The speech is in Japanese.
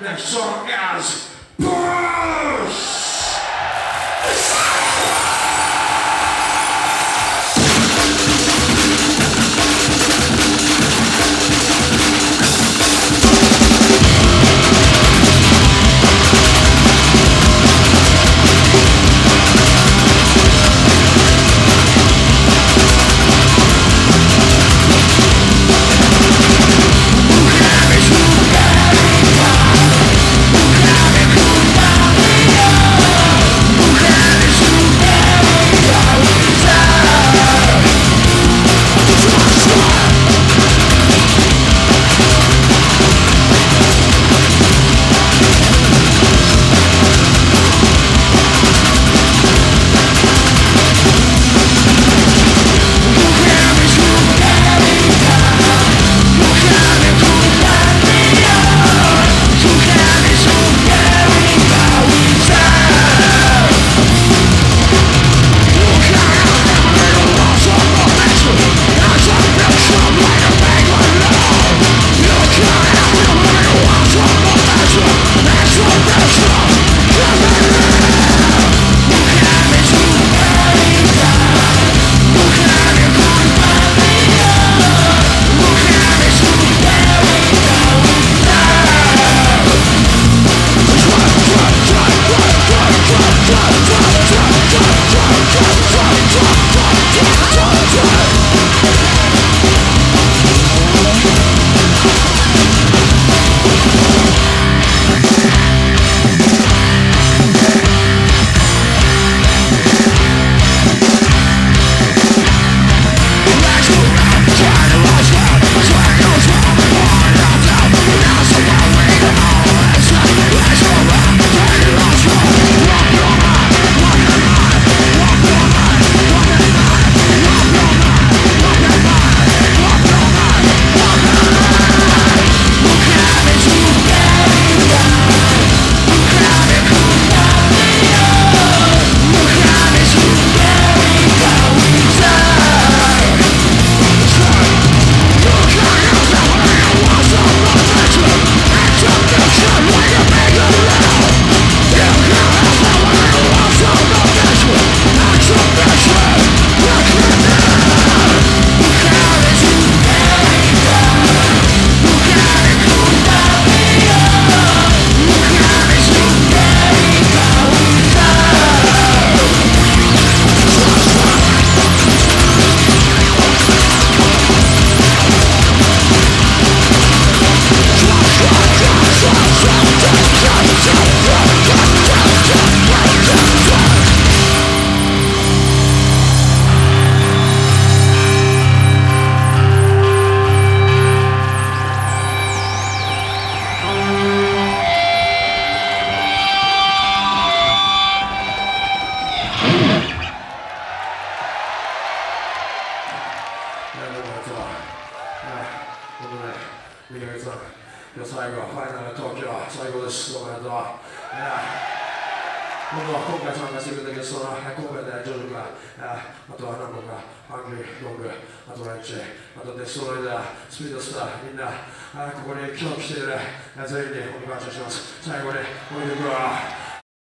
that song as Bruce! ね、見てくださ。最後、ファイナル東京、最後です。どうもありがとう。えは、今回参加してくれたゲストの神戸でジョジョか、あとは何度か、ハングリー、ロング、あとランチ、あとデストロイダー、スピードスター、みんな、ここに今日来ている全員にお感謝します。最後に、おいくわ。